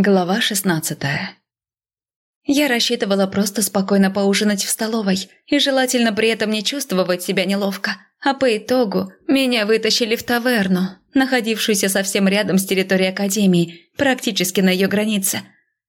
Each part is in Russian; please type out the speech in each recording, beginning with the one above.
Глава шестнадцатая Я рассчитывала просто спокойно поужинать в столовой и желательно при этом не чувствовать себя неловко. А по итогу меня вытащили в таверну, находившуюся совсем рядом с территорией Академии, практически на ее границе.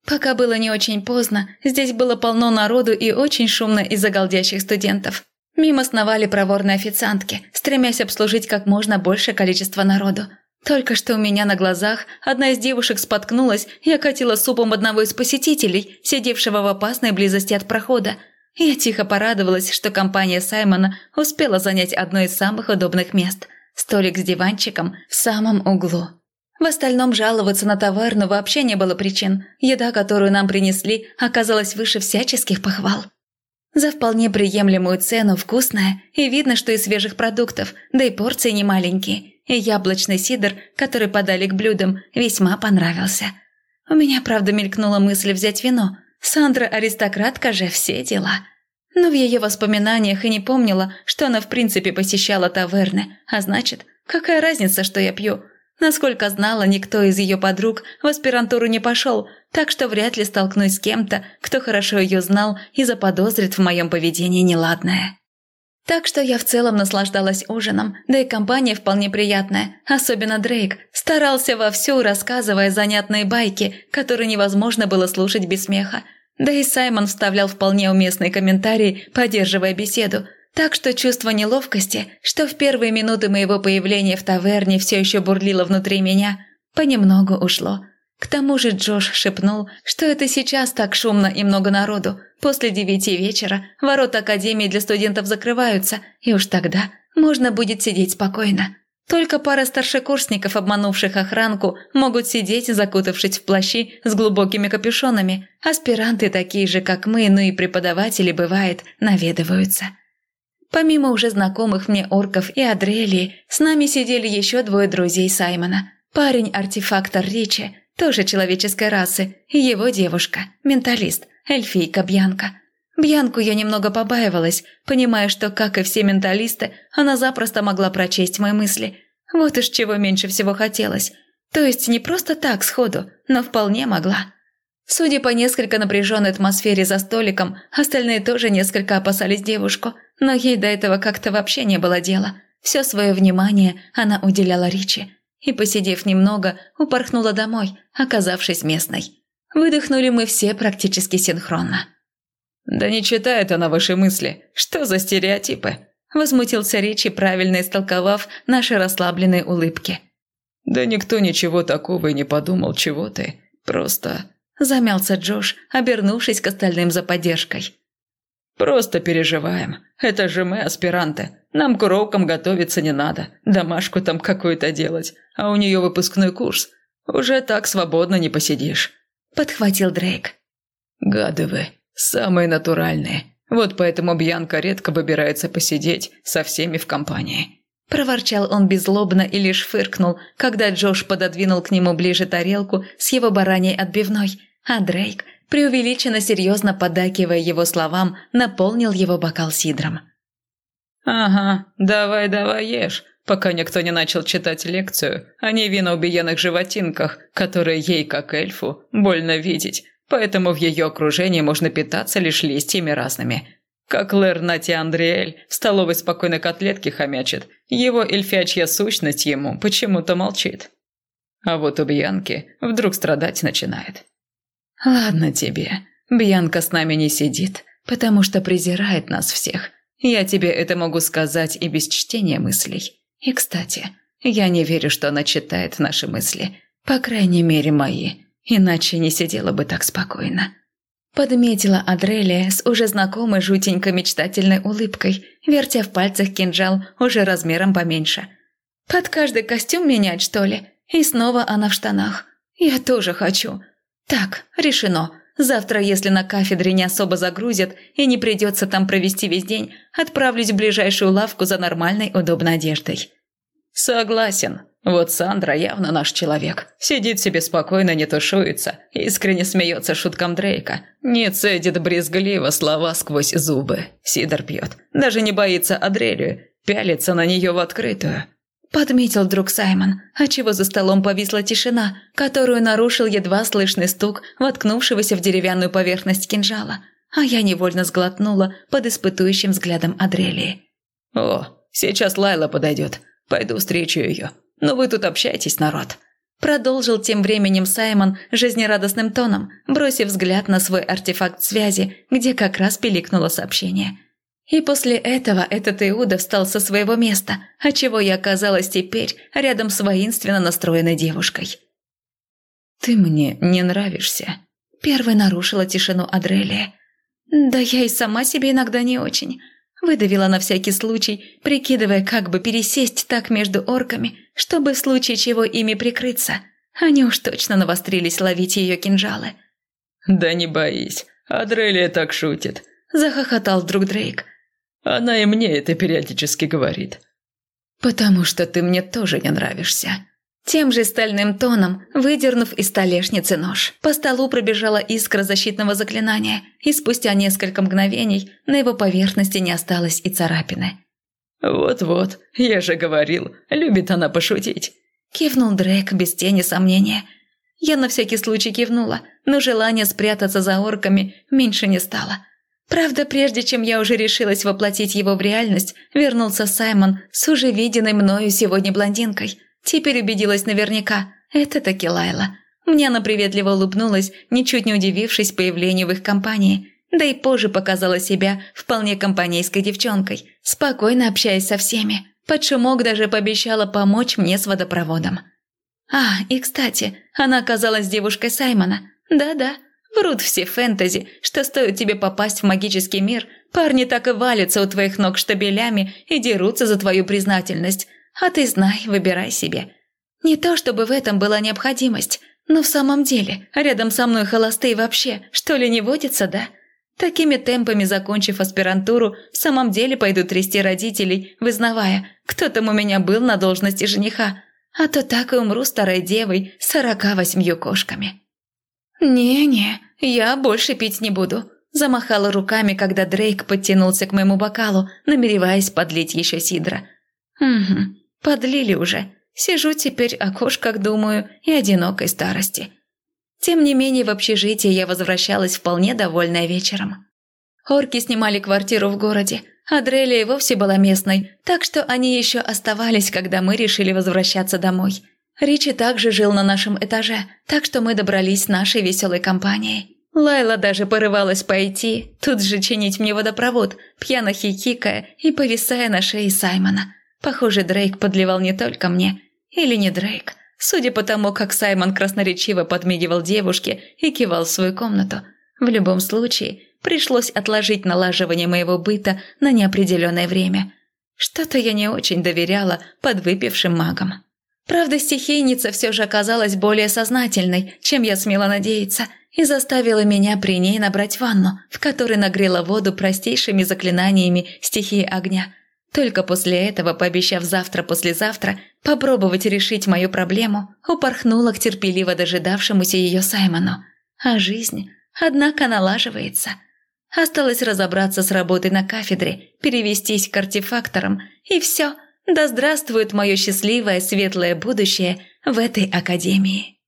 Пока было не очень поздно, здесь было полно народу и очень шумно из-за голдящих студентов. Мимо сновали проворные официантки, стремясь обслужить как можно большее количество народу – только что у меня на глазах одна из девушек споткнулась и окатила супом одного из посетителей, сидевшего в опасной близости от прохода. Я тихо порадовалась, что компания Саймона успела занять одно из самых удобных мест – столик с диванчиком в самом углу. В остальном жаловаться на таверну вообще не было причин. Еда, которую нам принесли, оказалась выше всяческих похвал. За вполне приемлемую цену вкусная, и видно, что из свежих продуктов, да и порции не маленькие – и яблочный сидр, который подали к блюдам, весьма понравился. У меня, правда, мелькнула мысль взять вино. Сандра аристократка же все дела. Но в ее воспоминаниях и не помнила, что она в принципе посещала таверны, а значит, какая разница, что я пью. Насколько знала, никто из ее подруг в аспирантуру не пошел, так что вряд ли столкнусь с кем-то, кто хорошо ее знал и заподозрит в моем поведении неладное. Так что я в целом наслаждалась ужином, да и компания вполне приятная. Особенно Дрейк старался вовсю, рассказывая занятные байки, которые невозможно было слушать без смеха. Да и Саймон вставлял вполне уместные комментарии, поддерживая беседу. Так что чувство неловкости, что в первые минуты моего появления в таверне все еще бурлило внутри меня, понемногу ушло. К тому же Джош шепнул, что это сейчас так шумно и много народу. После девяти вечера ворота Академии для студентов закрываются, и уж тогда можно будет сидеть спокойно. Только пара старшекурсников, обманувших охранку, могут сидеть, закутавшись в плащи с глубокими капюшонами. Аспиранты такие же, как мы, ну и преподаватели, бывает, наведываются. Помимо уже знакомых мне орков и Адрелии, с нами сидели еще двое друзей Саймона. Парень-артефактор Ричи, тоже человеческой расы, и его девушка, менталист, эльфийка Бьянка. Бьянку я немного побаивалась, понимая, что, как и все менталисты, она запросто могла прочесть мои мысли. Вот уж чего меньше всего хотелось. То есть не просто так сходу, но вполне могла. Судя по несколько напряженной атмосфере за столиком, остальные тоже несколько опасались девушку, но ей до этого как-то вообще не было дела. Все свое внимание она уделяла Ричи и, посидев немного, упорхнула домой, оказавшись местной. Выдохнули мы все практически синхронно. «Да не читает она ваши мысли. Что за стереотипы?» Возмутился Ричи, правильно истолковав наши расслабленные улыбки. «Да никто ничего такого и не подумал, чего ты. Просто...» Замялся Джош, обернувшись к остальным за поддержкой. «Просто переживаем. Это же мы, аспиранты. Нам к урокам готовиться не надо. Домашку там какую-то делать. А у нее выпускной курс. Уже так свободно не посидишь». Подхватил Дрейк. «Гады вы. Самые натуральные. Вот поэтому Бьянка редко выбирается посидеть со всеми в компании». Проворчал он беззлобно и лишь фыркнул, когда Джош пододвинул к нему ближе тарелку с его бараньей отбивной, а Дрейк преувеличенно серьезно поддакивая его словам, наполнил его бокал сидром. «Ага, давай-давай ешь, пока никто не начал читать лекцию о невинно убиенных животинках, которые ей, как эльфу, больно видеть, поэтому в ее окружении можно питаться лишь листьями разными. Как Лэр Нати Андриэль в столовой спокойной котлетки хомячит, его эльфячья сущность ему почему-то молчит. А вот у Бьянки вдруг страдать начинает. «Ладно тебе, Бьянка с нами не сидит, потому что презирает нас всех. Я тебе это могу сказать и без чтения мыслей. И, кстати, я не верю, что она читает наши мысли. По крайней мере, мои. Иначе не сидела бы так спокойно». Подметила Адрелия с уже знакомой жутенько мечтательной улыбкой, вертя в пальцах кинжал уже размером поменьше. «Под каждый костюм менять, что ли? И снова она в штанах. Я тоже хочу. Так, решено. Завтра, если на кафедре не особо загрузят и не придется там провести весь день, отправлюсь в ближайшую лавку за нормальной удобной одеждой. Согласен. Вот Сандра явно наш человек. Сидит себе спокойно, не тушуется, искренне смеется шуткам Дрейка. Не цедит брезгливо слова сквозь зубы. Сидор пьет. Даже не боится Адрелию. Пялится на нее в открытую. Подметил друг Саймон, отчего за столом повисла тишина, которую нарушил едва слышный стук воткнувшегося в деревянную поверхность кинжала, а я невольно сглотнула под испытующим взглядом Адрелии. «О, сейчас Лайла подойдет. Пойду встречу ее. Но вы тут общайтесь, народ». Продолжил тем временем Саймон жизнерадостным тоном, бросив взгляд на свой артефакт связи, где как раз пиликнуло сообщение – и после этого этот Иуда встал со своего места, отчего я оказалась теперь рядом с воинственно настроенной девушкой. «Ты мне не нравишься», – первой нарушила тишину Адрелия. «Да я и сама себе иногда не очень», – выдавила на всякий случай, прикидывая, как бы пересесть так между орками, чтобы в случае чего ими прикрыться. Они уж точно навострились ловить ее кинжалы. «Да не боись, Адрелия так шутит», – захохотал друг Дрейк. Она и мне это периодически говорит. «Потому что ты мне тоже не нравишься». Тем же стальным тоном, выдернув из столешницы нож, по столу пробежала искра защитного заклинания, и спустя несколько мгновений на его поверхности не осталось и царапины. «Вот-вот, я же говорил, любит она пошутить», – кивнул Дрейк без тени сомнения. Я на всякий случай кивнула, но желание спрятаться за орками меньше не стало – Правда, прежде чем я уже решилась воплотить его в реальность, вернулся Саймон с уже виденной мною сегодня блондинкой. Теперь убедилась наверняка, это таки Лайла. Мне она приветливо улыбнулась, ничуть не удивившись появлению в их компании. Да и позже показала себя вполне компанейской девчонкой, спокойно общаясь со всеми. Под шумок даже пообещала помочь мне с водопроводом. А, и кстати, она оказалась девушкой Саймона. Да-да, Врут все фэнтези, что стоит тебе попасть в магический мир, парни так и валятся у твоих ног штабелями и дерутся за твою признательность. А ты знай, выбирай себе. Не то чтобы в этом была необходимость, но в самом деле, рядом со мной холостые вообще, что ли, не водится, да? Такими темпами, закончив аспирантуру, в самом деле пойду трясти родителей, вызнавая, кто там у меня был на должности жениха, а то так и умру старой девой с сорока восьмью кошками. «Не-не, я больше пить не буду», – замахала руками, когда Дрейк подтянулся к моему бокалу, намереваясь подлить еще сидра. «Угу, подлили уже. Сижу теперь о кошках думаю и одинокой старости». Тем не менее, в общежитие я возвращалась вполне довольная вечером. Орки снимали квартиру в городе, а Дрелия вовсе была местной, так что они еще оставались, когда мы решили возвращаться домой – Ричи также жил на нашем этаже, так что мы добрались нашей веселой компанией. Лайла даже порывалась пойти, тут же чинить мне водопровод, пьяно хихикая и повисая на шее Саймона. Похоже, Дрейк подливал не только мне. Или не Дрейк. Судя по тому, как Саймон красноречиво подмигивал девушке и кивал в свою комнату. В любом случае, пришлось отложить налаживание моего быта на неопределенное время. Что-то я не очень доверяла подвыпившим магам. Правда, стихийница все же оказалась более сознательной, чем я смела надеяться, и заставила меня при ней набрать ванну, в которой нагрела воду простейшими заклинаниями стихии огня. Только после этого, пообещав завтра-послезавтра попробовать решить мою проблему, упорхнула к терпеливо дожидавшемуся ее Саймону. А жизнь, однако, налаживается. Осталось разобраться с работой на кафедре, перевестись к артефакторам, и все – да здравствует мое счастливое светлое будущее в этой академии.